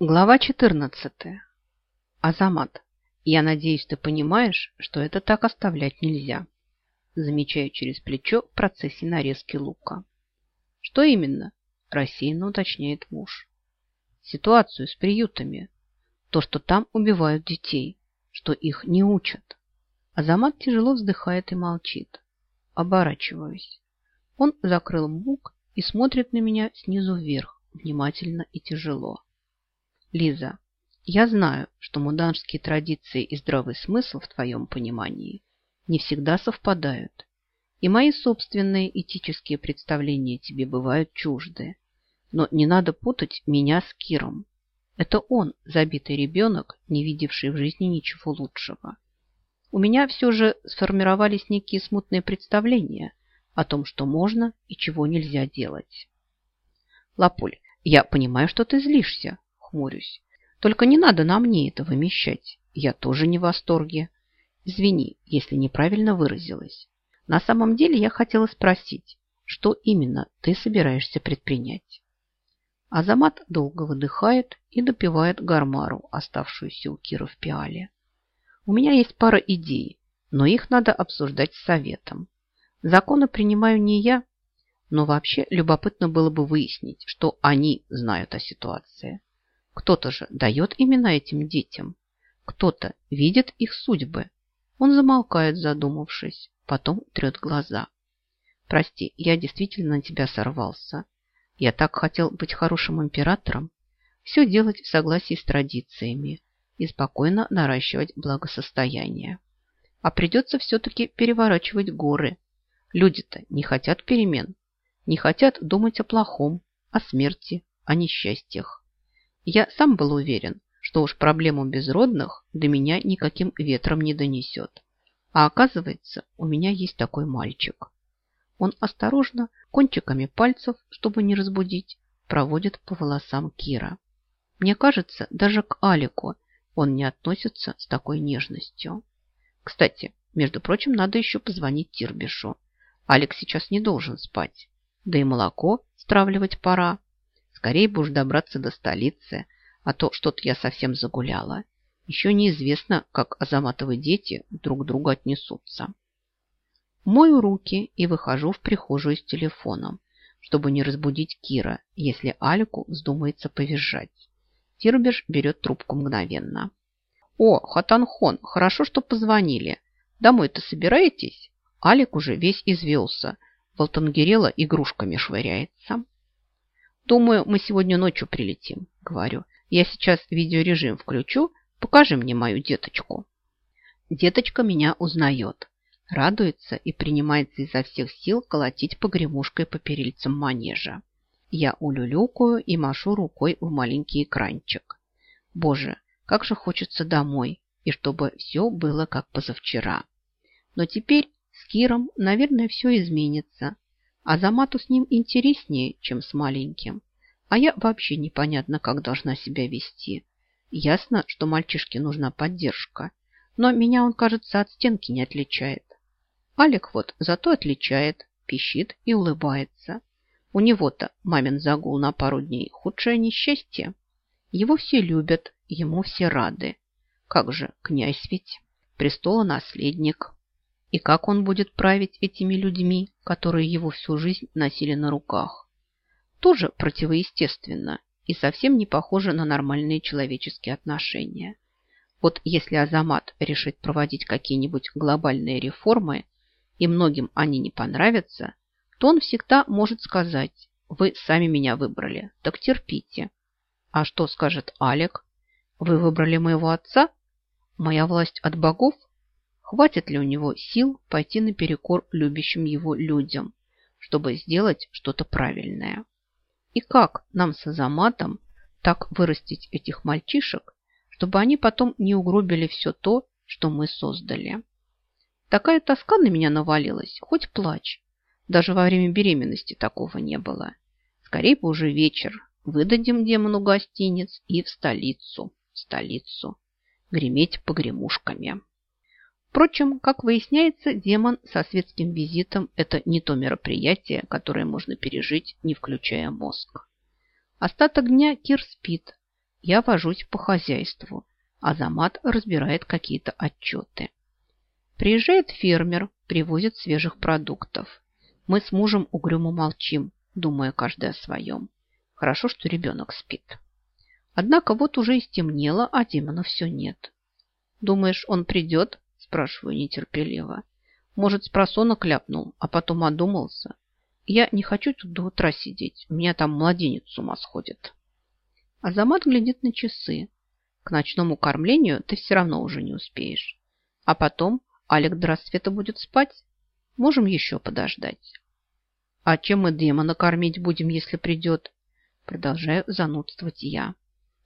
Глава 14. Азамат, я надеюсь, ты понимаешь, что это так оставлять нельзя. Замечаю через плечо в процессе нарезки лука. Что именно? Рассеянно уточняет муж. Ситуацию с приютами. То, что там убивают детей, что их не учат. Азамат тяжело вздыхает и молчит. Оборачиваюсь. Он закрыл бук и смотрит на меня снизу вверх, внимательно и тяжело. Лиза, я знаю, что муданские традиции и здравый смысл в твоем понимании не всегда совпадают. И мои собственные этические представления тебе бывают чужды. Но не надо путать меня с Киром. Это он, забитый ребенок, не видевший в жизни ничего лучшего. У меня все же сформировались некие смутные представления о том, что можно и чего нельзя делать. Лапуль, я понимаю, что ты злишься, хмурюсь. Только не надо на мне это вымещать. Я тоже не в восторге. Извини, если неправильно выразилась. На самом деле я хотела спросить, что именно ты собираешься предпринять? Азамат долго выдыхает и допивает гармару, оставшуюся у Кира в пиале. У меня есть пара идей, но их надо обсуждать с советом. Законы принимаю не я, но вообще любопытно было бы выяснить, что они знают о ситуации. Кто-то же дает имена этим детям. Кто-то видит их судьбы. Он замолкает, задумавшись, потом трет глаза. Прости, я действительно на тебя сорвался. Я так хотел быть хорошим императором. Все делать в согласии с традициями и спокойно наращивать благосостояние. А придется все-таки переворачивать горы. Люди-то не хотят перемен, не хотят думать о плохом, о смерти, о несчастьях. Я сам был уверен, что уж проблему безродных до меня никаким ветром не донесет. А оказывается, у меня есть такой мальчик. Он осторожно, кончиками пальцев, чтобы не разбудить, проводит по волосам Кира. Мне кажется, даже к Алику он не относится с такой нежностью. Кстати, между прочим, надо еще позвонить Тирбишу. Алик сейчас не должен спать. Да и молоко стравливать пора. Скорее бы уж добраться до столицы, а то что-то я совсем загуляла. Еще неизвестно, как Азаматовы дети друг к другу отнесутся. Мою руки и выхожу в прихожую с телефоном, чтобы не разбудить Кира, если Алику вздумается повизжать. Тирбиш берет трубку мгновенно. «О, Хатанхон, хорошо, что позвонили. Домой-то собираетесь?» Алик уже весь извелся. В Алтангерела игрушками швыряется. Думаю, мы сегодня ночью прилетим, говорю. Я сейчас видеорежим включу. Покажи мне мою деточку. Деточка меня узнает. Радуется и принимается изо всех сил колотить погремушкой по перильцам манежа. Я улюлюкаю и машу рукой в маленький экранчик. Боже, как же хочется домой, и чтобы все было как позавчера. Но теперь с Киром, наверное, все изменится. А Замату с ним интереснее, чем с маленьким. А я вообще непонятно, как должна себя вести. Ясно, что мальчишке нужна поддержка. Но меня он, кажется, от стенки не отличает. Алик вот зато отличает, пищит и улыбается. У него-то мамин загул на пару дней худшее несчастье. Его все любят, ему все рады. Как же, князь ведь, престола наследник. И как он будет править этими людьми, которые его всю жизнь носили на руках? Тоже противоестественно и совсем не похоже на нормальные человеческие отношения. Вот если Азамат решит проводить какие-нибудь глобальные реформы, и многим они не понравятся, то он всегда может сказать «Вы сами меня выбрали, так терпите». А что скажет Алек? «Вы выбрали моего отца? Моя власть от богов?» Хватит ли у него сил пойти наперекор любящим его людям, чтобы сделать что-то правильное? И как нам с Азаматом так вырастить этих мальчишек, чтобы они потом не угробили все то, что мы создали? Такая тоска на меня навалилась, хоть плачь. Даже во время беременности такого не было. Скорее бы уже вечер. Выдадим демону гостиниц и в столицу, в столицу. Греметь погремушками. Впрочем, как выясняется, демон со светским визитом – это не то мероприятие, которое можно пережить, не включая мозг. Остаток дня Кир спит, Я вожусь по хозяйству. Азамат разбирает какие-то отчеты. Приезжает фермер, привозит свежих продуктов. Мы с мужем угрюмо молчим, думая каждый о своем. Хорошо, что ребенок спит. Однако вот уже и стемнело, а Димона все нет. «Думаешь, он придет?» – спрашиваю нетерпеливо. «Может, с просона кляпнул, а потом одумался? Я не хочу тут до утра сидеть, у меня там младенец с ума сходит». Азамат глядит на часы. К ночному кормлению ты все равно уже не успеешь. А потом Алик до рассвета будет спать. Можем еще подождать. А чем мы демона кормить будем, если придет? Продолжаю занудствовать я.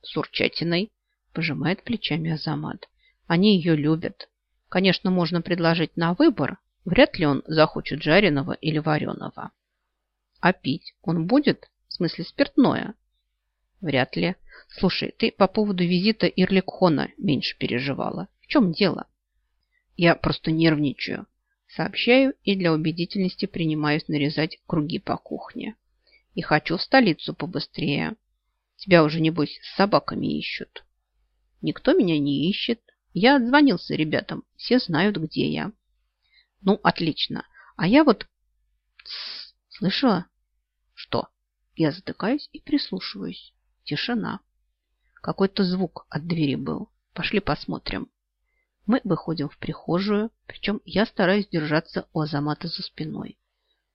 С урчатиной, пожимает плечами Азамат. Они ее любят. Конечно, можно предложить на выбор. Вряд ли он захочет жареного или вареного. А пить он будет? В смысле спиртное? Вряд ли. Слушай, ты по поводу визита Ирликхона меньше переживала. В чем дело? Я просто нервничаю. Сообщаю и для убедительности принимаюсь нарезать круги по кухне. И хочу в столицу побыстрее. Тебя уже, небось, с собаками ищут. Никто меня не ищет. Я отзвонился ребятам. Все знают, где я. Ну, отлично. А я вот... Слышала? Что? Я затыкаюсь и прислушиваюсь. Тишина. Какой-то звук от двери был. Пошли посмотрим. Мы выходим в прихожую, причем я стараюсь держаться у Азамата за спиной.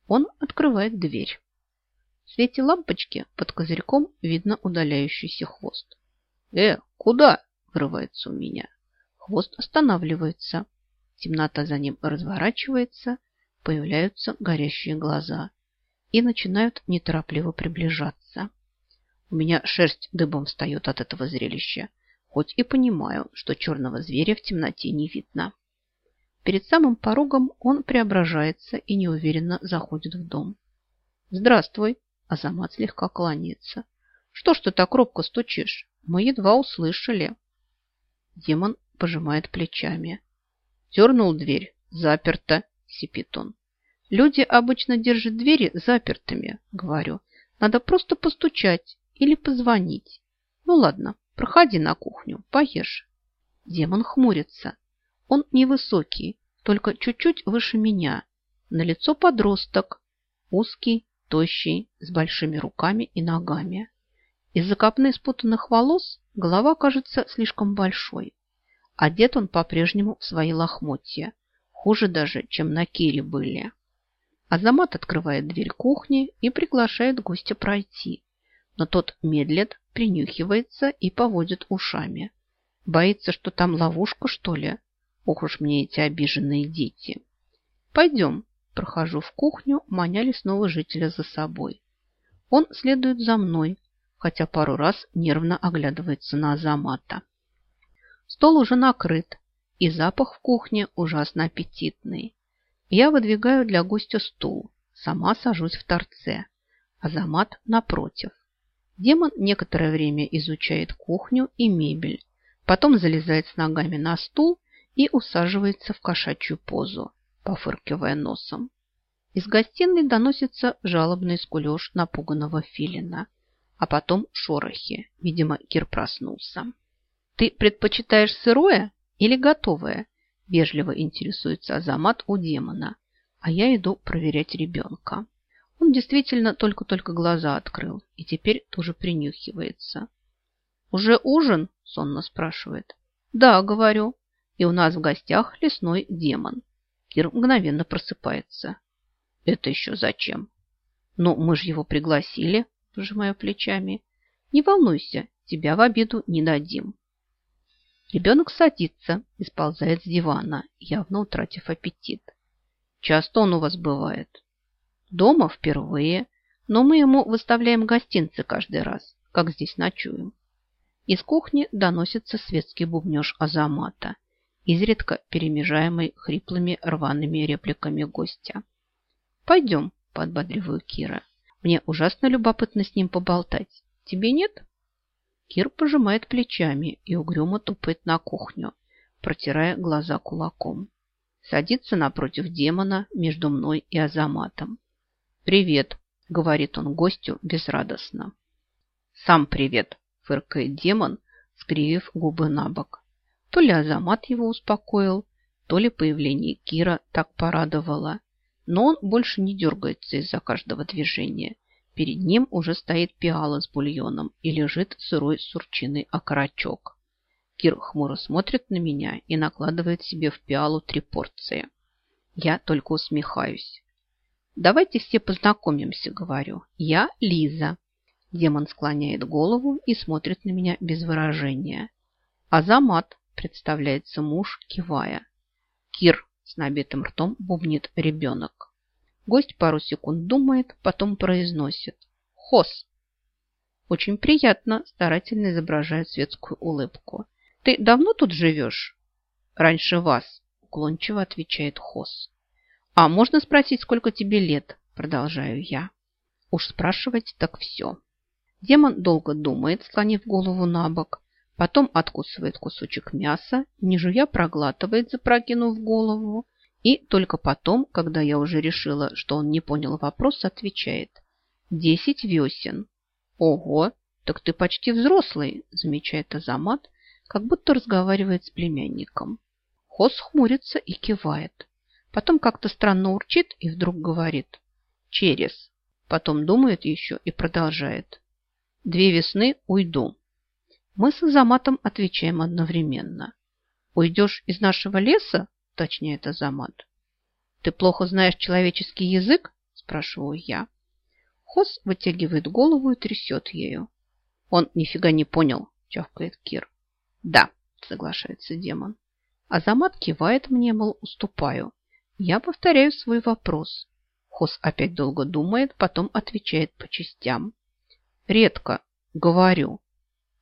Он открывает дверь. В свете лампочки под козырьком видно удаляющийся хвост. «Э, куда?» – вырывается у меня. Хвост останавливается. Темнота за ним разворачивается, появляются горящие глаза и начинают неторопливо приближаться. У меня шерсть дыбом встает от этого зрелища, хоть и понимаю, что черного зверя в темноте не видно. Перед самым порогом он преображается и неуверенно заходит в дом. «Здравствуй!» – Азамат слегка кланяется. «Что ж ты так робко стучишь? Мы едва услышали». Демон пожимает плечами. Дернул дверь. Заперто, сипит он. Люди обычно держат двери запертыми, говорю. Надо просто постучать, или позвонить. Ну ладно, проходи на кухню, поешь. Демон хмурится. Он невысокий, только чуть-чуть выше меня. На лицо подросток, узкий, тощий, с большими руками и ногами. Из-за копны спутанных волос голова кажется слишком большой. Одет он по-прежнему в свои лохмотья, хуже даже, чем на Кире были. Азамат открывает дверь кухни и приглашает гостя пройти но тот медлит, принюхивается и поводит ушами. Боится, что там ловушка, что ли? Ох уж мне эти обиженные дети. Пойдем. Прохожу в кухню, маня лесного жителя за собой. Он следует за мной, хотя пару раз нервно оглядывается на Азамата. Стол уже накрыт, и запах в кухне ужасно аппетитный. Я выдвигаю для гостя стул, сама сажусь в торце. Азамат напротив. Демон некоторое время изучает кухню и мебель, потом залезает с ногами на стул и усаживается в кошачью позу, пофыркивая носом. Из гостиной доносится жалобный скулеж напуганного филина, а потом шорохи. Видимо, Кир проснулся. «Ты предпочитаешь сырое или готовое?» Вежливо интересуется Азамат у демона, а я иду проверять ребенка. Он действительно только-только глаза открыл и теперь тоже принюхивается. «Уже ужин?» – сонно спрашивает. «Да, говорю. И у нас в гостях лесной демон». Кир мгновенно просыпается. «Это еще зачем?» «Ну, мы же его пригласили», – пожимаю плечами. «Не волнуйся, тебя в обиду не дадим». Ребенок садится и сползает с дивана, явно утратив аппетит. «Часто он у вас бывает?» Дома впервые, но мы ему выставляем гостинцы каждый раз, как здесь ночуем. Из кухни доносится светский бубнеж Азамата, изредка перемежаемый хриплыми рваными репликами гостя. «Пойдем», – подбодриваю Кира. «Мне ужасно любопытно с ним поболтать. Тебе нет?» Кир пожимает плечами и угрюмо тупает на кухню, протирая глаза кулаком. Садится напротив демона между мной и Азаматом. «Привет», — говорит он гостю безрадостно. «Сам привет», — фыркает демон, скривив губы на бок. То ли Азамат его успокоил, то ли появление Кира так порадовало. Но он больше не дергается из-за каждого движения. Перед ним уже стоит пиала с бульоном и лежит сырой сурчиный окорочок. Кир хмуро смотрит на меня и накладывает себе в пиалу три порции. Я только усмехаюсь. «Давайте все познакомимся», — говорю. «Я Лиза». Демон склоняет голову и смотрит на меня без выражения. «Азамат», — представляется муж, кивая. «Кир», — с набитым ртом бубнит ребенок. Гость пару секунд думает, потом произносит. «Хос». «Очень приятно», — старательно изображает светскую улыбку. «Ты давно тут живешь?» «Раньше вас», — уклончиво отвечает Хос. «А можно спросить, сколько тебе лет?» – продолжаю я. Уж спрашивать так все. Демон долго думает, склонив голову на бок, потом откусывает кусочек мяса, не жуя проглатывает, запрокинув голову, и только потом, когда я уже решила, что он не понял вопрос, отвечает. «Десять весен». «Ого, так ты почти взрослый», – замечает Азамат, как будто разговаривает с племянником. Хос хмурится и кивает. Потом как-то странно урчит и вдруг говорит «через». Потом думает еще и продолжает. «Две весны уйду». Мы с Азаматом отвечаем одновременно. «Уйдешь из нашего леса?» – точнее Азамат. «Ты плохо знаешь человеческий язык?» – спрашиваю я. Хос вытягивает голову и трясет ею. «Он нифига не понял», – чавкает Кир. «Да», – соглашается демон. Азамат кивает мне, мол, уступаю. Я повторяю свой вопрос. Хос опять долго думает, потом отвечает по частям. Редко говорю.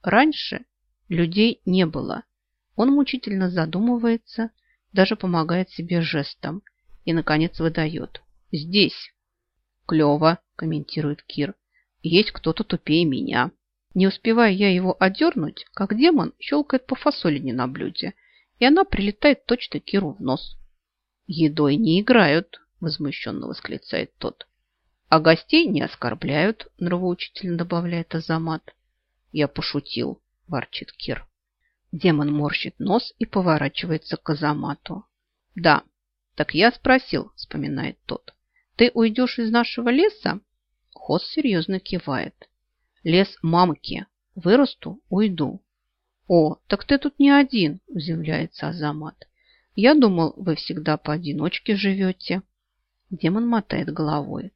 Раньше людей не было. Он мучительно задумывается, даже помогает себе жестом и, наконец, выдает. Здесь. Клево, комментирует Кир. Есть кто-то тупее меня. Не успеваю я его одернуть, как демон щелкает по фасолине на блюде, и она прилетает точно Киру в нос. «Едой не играют», – возмущенно восклицает тот. «А гостей не оскорбляют», – нравоучительно добавляет Азамат. «Я пошутил», – ворчит Кир. Демон морщит нос и поворачивается к Азамату. «Да, так я спросил», – вспоминает тот. «Ты уйдешь из нашего леса?» Хос серьезно кивает. «Лес мамки. Вырасту – уйду». «О, так ты тут не один», – удивляется Азамат. Я думал, вы всегда поодиночке живете. Демон мотает головой.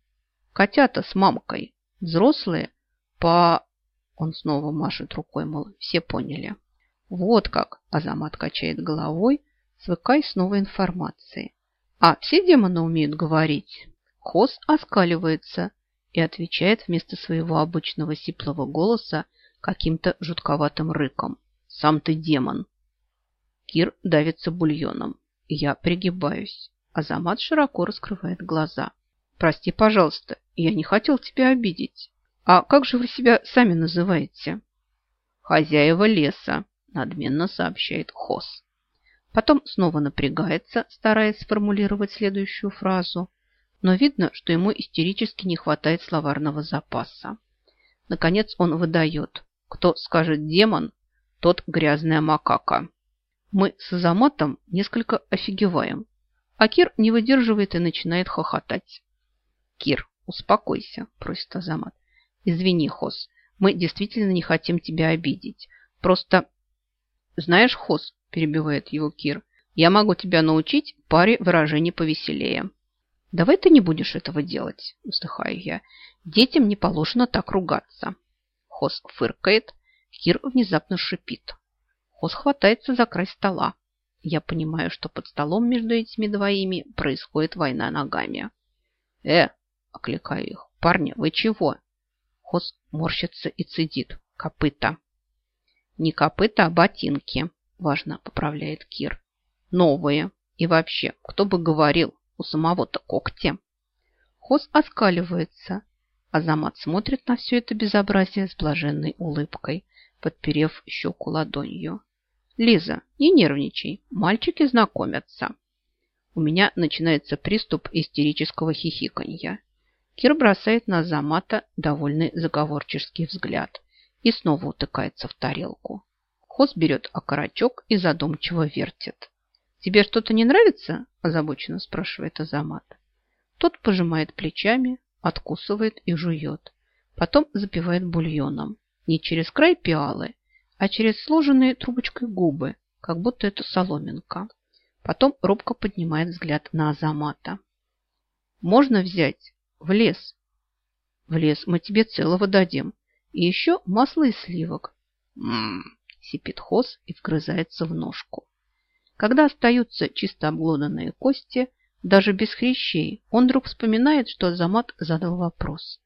Котята с мамкой. Взрослые по... Он снова машет рукой, мол, все поняли. Вот как, Азамат качает головой, свыкай с новой информацией. А все демоны умеют говорить? Хос оскаливается и отвечает вместо своего обычного сиплого голоса каким-то жутковатым рыком. Сам ты демон. Кир давится бульоном. Я пригибаюсь. Азамат широко раскрывает глаза. «Прости, пожалуйста, я не хотел тебя обидеть. А как же вы себя сами называете?» «Хозяева леса», – надменно сообщает Хос. Потом снова напрягается, стараясь сформулировать следующую фразу, но видно, что ему истерически не хватает словарного запаса. Наконец он выдает. Кто скажет «демон», тот грязная макака. Мы с Азаматом несколько офигеваем, а Кир не выдерживает и начинает хохотать. «Кир, успокойся», – просит Азамат. «Извини, Хос, мы действительно не хотим тебя обидеть. Просто...» «Знаешь, Хос», – перебивает его Кир, – «я могу тебя научить паре выражений повеселее». «Давай ты не будешь этого делать», – вздыхаю я. «Детям не положено так ругаться». Хос фыркает, Кир внезапно шипит. Хос хватается за край стола. Я понимаю, что под столом между этими двоими происходит война ногами. «Э!» – окликаю их. «Парни, вы чего?» Хос морщится и цедит. «Копыта!» «Не копыта, а ботинки», – важно поправляет Кир. «Новые. И вообще, кто бы говорил, у самого-то когти». Хос оскаливается. Азамат смотрит на все это безобразие с блаженной улыбкой, подперев щеку ладонью. Лиза, не нервничай, мальчики знакомятся. У меня начинается приступ истерического хихиканья. Кир бросает на Замата довольный заговорческий взгляд и снова утыкается в тарелку. Хос берет окорочок и задумчиво вертит. «Тебе что-то не нравится?» – озабоченно спрашивает Азамат. Тот пожимает плечами, откусывает и жует. Потом запивает бульоном. Не через край пиалы, а через сложенные трубочкой губы, как будто это соломинка. Потом робко поднимает взгляд на Азамата. «Можно взять? В лес?» «В лес мы тебе целого дадим. И еще масло из сливок». «М-м-м», сипит Хос и вгрызается в ножку. Когда остаются чисто обглоданные кости, даже без хрящей, он вдруг вспоминает, что Азамат задал вопрос.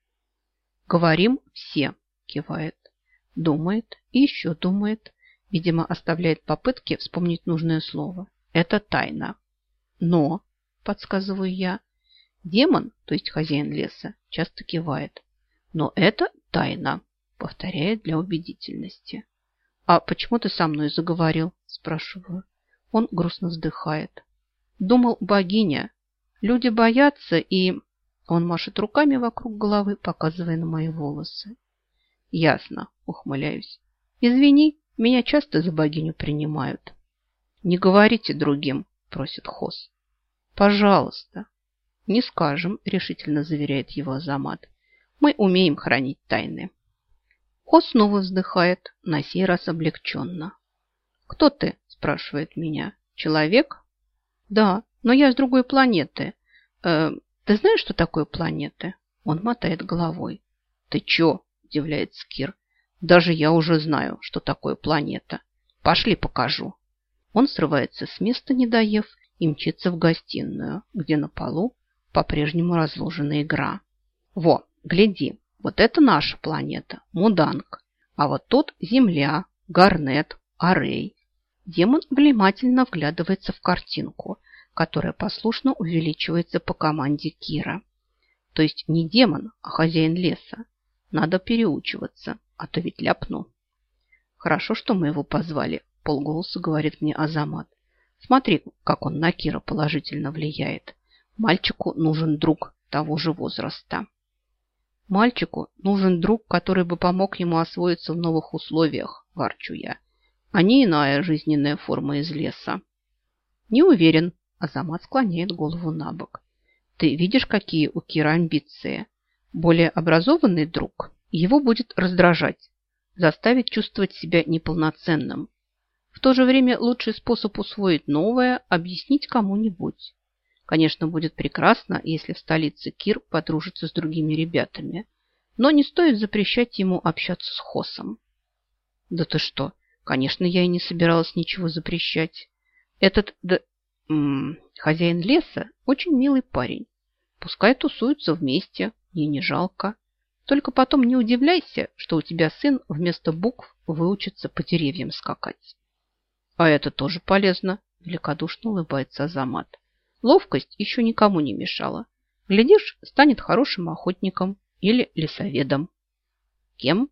«Говорим все», – кивает. Думает и еще думает. Видимо, оставляет попытки вспомнить нужное слово. Это тайна. Но, подсказываю я, демон, то есть хозяин леса, часто кивает. Но это тайна, повторяет для убедительности. А почему ты со мной заговорил? Спрашиваю. Он грустно вздыхает. Думал, богиня. Люди боятся и... Он машет руками вокруг головы, показывая на мои волосы. Ясно, ухмыляюсь. Извини, меня часто за богиню принимают. Не говорите другим, просит Хос. Пожалуйста. Не скажем, решительно заверяет его Азамат. Мы умеем хранить тайны. Хос снова вздыхает, на сей раз облегченно. «Кто ты?» – спрашивает меня. «Человек?» «Да, но я с другой планеты. Э, ты знаешь, что такое планеты?» Он мотает головой. «Ты чё?» – удивляется Кир. «Даже я уже знаю, что такое планета. Пошли покажу». Он срывается с места, не доев, и мчится в гостиную, где на полу по-прежнему разложена игра. «Во, гляди, вот это наша планета, Муданг. А вот тут Земля, Гарнет, Арей. Демон внимательно вглядывается в картинку, которая послушно увеличивается по команде Кира. То есть не демон, а хозяин леса. Надо переучиваться, а то ведь ляпну. Хорошо, что мы его позвали, полголоса говорит мне Азамат. Смотри, как он на Кира положительно влияет. Мальчику нужен друг того же возраста. Мальчику нужен друг, который бы помог ему освоиться в новых условиях, ворчу я, а не иная жизненная форма из леса. Не уверен, Азамат склоняет голову на бок. Ты видишь, какие у Кира амбиции? Более образованный друг его будет раздражать, заставить чувствовать себя неполноценным. В то же время лучший способ усвоить новое – объяснить кому-нибудь. Конечно, будет прекрасно, если в столице Кир подружится с другими ребятами. Но не стоит запрещать ему общаться с Хосом. Да ты что? Конечно, я и не собиралась ничего запрещать. Этот да, м -м, хозяин леса очень милый парень. Пускай тусуются вместе, мне не жалко. Только потом не удивляйся, что у тебя сын вместо букв выучится по деревьям скакать. А это тоже полезно, великодушно улыбается Азамат. Ловкость еще никому не мешала. Глядишь, станет хорошим охотником или лесоведом. Кем?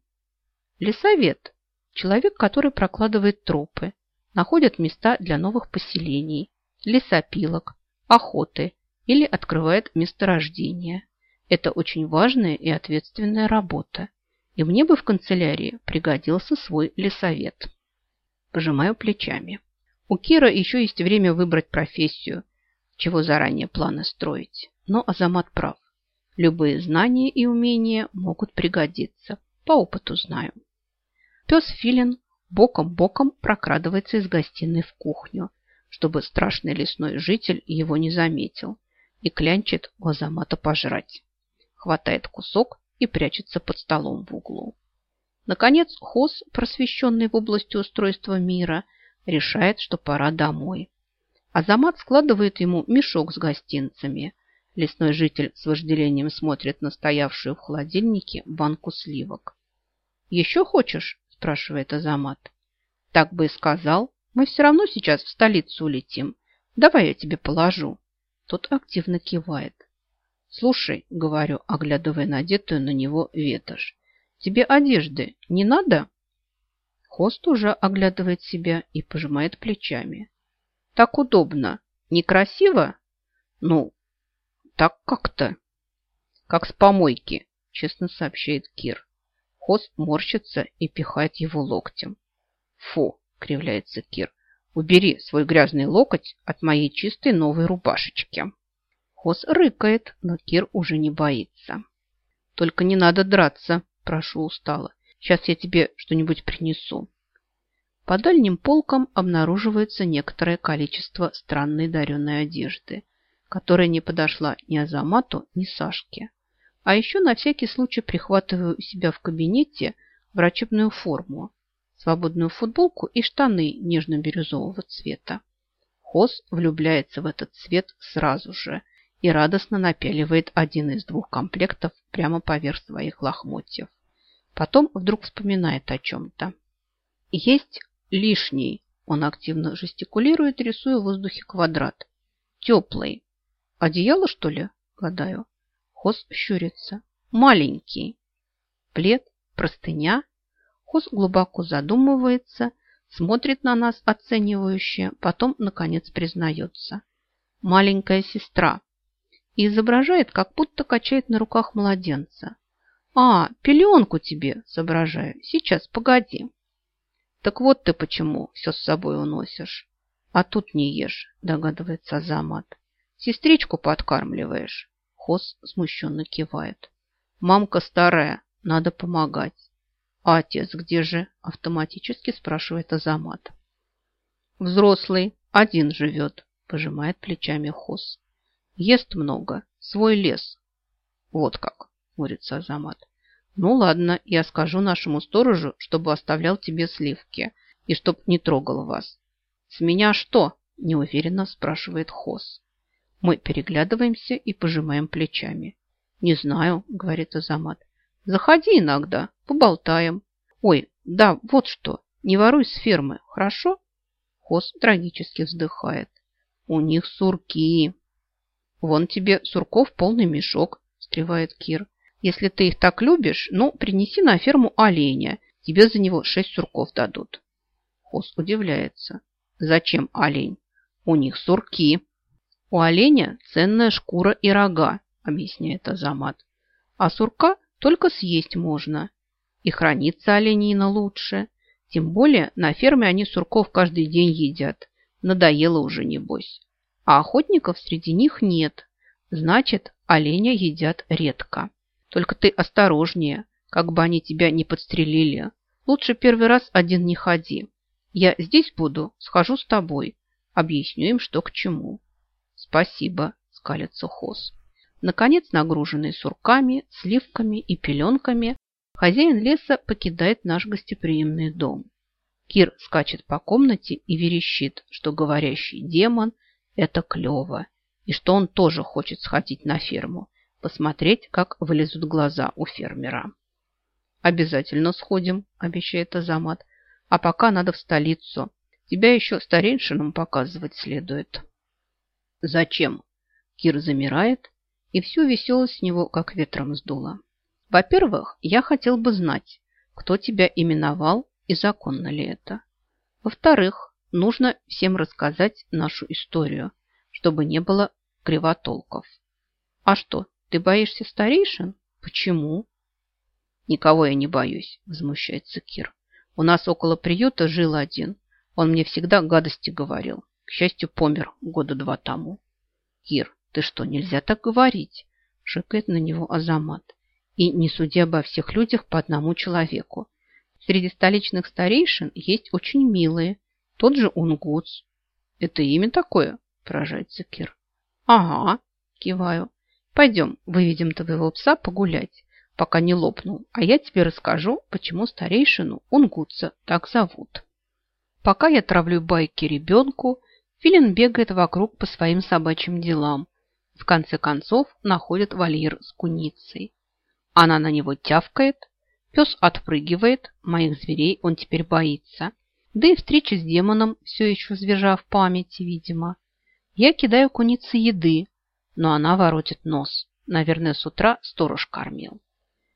Лесовед. Человек, который прокладывает тропы, находит места для новых поселений, лесопилок, охоты или открывает месторождения. Это очень важная и ответственная работа. И мне бы в канцелярии пригодился свой лесовед. Пожимаю плечами. У Кира еще есть время выбрать профессию, чего заранее планы строить. Но Азамат прав. Любые знания и умения могут пригодиться. По опыту знаю. Пес Филин боком-боком прокрадывается из гостиной в кухню, чтобы страшный лесной житель его не заметил, и клянчит у Азамата пожрать. Хватает кусок и прячется под столом в углу. Наконец, Хос, просвещенный в области устройства мира, решает, что пора домой. Азамат складывает ему мешок с гостинцами. Лесной житель с вожделением смотрит на стоявшую в холодильнике банку сливок. «Еще хочешь?» – спрашивает Азамат. «Так бы и сказал. Мы все равно сейчас в столицу улетим. Давай я тебе положу». Тот активно кивает. «Слушай», – говорю, оглядывая надетую на него ветошь, «тебе одежды не надо?» Хост уже оглядывает себя и пожимает плечами. Так удобно. Некрасиво? Ну, так как-то. Как с помойки, честно сообщает Кир. Хос морщится и пихает его локтем. Фу, кривляется Кир. Убери свой грязный локоть от моей чистой новой рубашечки. Хос рыкает, но Кир уже не боится. Только не надо драться, прошу устало. Сейчас я тебе что-нибудь принесу. По дальним полкам обнаруживается некоторое количество странной дареной одежды, которая не подошла ни Азамату, ни Сашке. А еще на всякий случай прихватываю у себя в кабинете врачебную форму, свободную футболку и штаны нежно-бирюзового цвета. Хос влюбляется в этот цвет сразу же и радостно напяливает один из двух комплектов прямо поверх своих лохмотьев. Потом вдруг вспоминает о чем-то. Есть лишний. Он активно жестикулирует, рисуя в воздухе квадрат. Теплый. Одеяло, что ли? Гадаю. Хос щурится. Маленький. Плед, простыня. Хос глубоко задумывается, смотрит на нас оценивающе, потом, наконец, признается. Маленькая сестра. И изображает, как будто качает на руках младенца. А, пеленку тебе, соображаю. Сейчас, погоди. Так вот ты почему все с собой уносишь. А тут не ешь, догадывается Азамат. Сестричку подкармливаешь. Хос смущенно кивает. Мамка старая, надо помогать. А отец где же? Автоматически спрашивает Азамат. Взрослый, один живет, пожимает плечами Хос. Ест много, свой лес. Вот как, хмурится Азамат. Ну ладно, я скажу нашему сторожу, чтобы оставлял тебе сливки и чтоб не трогал вас. С меня что? Неуверенно спрашивает Хос. Мы переглядываемся и пожимаем плечами. «Не знаю», — говорит Азамат. «Заходи иногда, поболтаем». «Ой, да, вот что, не воруй с фермы, хорошо?» Хос трагически вздыхает. «У них сурки». «Вон тебе сурков полный мешок», — встревает Кир. «Если ты их так любишь, ну, принеси на ферму оленя. Тебе за него шесть сурков дадут». Хос удивляется. «Зачем олень? У них сурки». У оленя ценная шкура и рога, объясняет Азамат. А сурка только съесть можно. И хранится оленина лучше. Тем более на ферме они сурков каждый день едят. Надоело уже, небось. А охотников среди них нет. Значит, оленя едят редко. Только ты осторожнее, как бы они тебя не подстрелили. Лучше первый раз один не ходи. Я здесь буду, схожу с тобой. Объясню им, что к чему. Спасибо, скалится Хос. Наконец, нагруженный сурками, сливками и пеленками, хозяин леса покидает наш гостеприимный дом. Кир скачет по комнате и верещит, что говорящий демон – это клево, и что он тоже хочет сходить на ферму, посмотреть, как вылезут глаза у фермера. «Обязательно сходим», – обещает Азамат. «А пока надо в столицу. Тебя еще старейшинам показывать следует». Зачем? Кир замирает, и всю веселость с него как ветром сдуло. Во-первых, я хотел бы знать, кто тебя именовал и законно ли это. Во-вторых, нужно всем рассказать нашу историю, чтобы не было кривотолков. А что, ты боишься старейшин? Почему? Никого я не боюсь, возмущается Кир. У нас около приюта жил один. Он мне всегда гадости говорил. К счастью, помер года два тому. Кир, ты что, нельзя так говорить? Шикает на него Азамат. И не суди обо всех людях по одному человеку. Среди столичных старейшин есть очень милые. Тот же Унгуц. Это имя такое? Поражается Кир. Ага, киваю. Пойдем, выведем твоего пса погулять, пока не лопнул. А я тебе расскажу, почему старейшину Унгутца так зовут. Пока я травлю байки ребенку, Филин бегает вокруг по своим собачьим делам. В конце концов находит вольер с куницей. Она на него тявкает, пес отпрыгивает, моих зверей он теперь боится. Да и встреча с демоном все еще свежа в памяти, видимо. Я кидаю кунице еды, но она воротит нос. Наверное, с утра сторож кормил.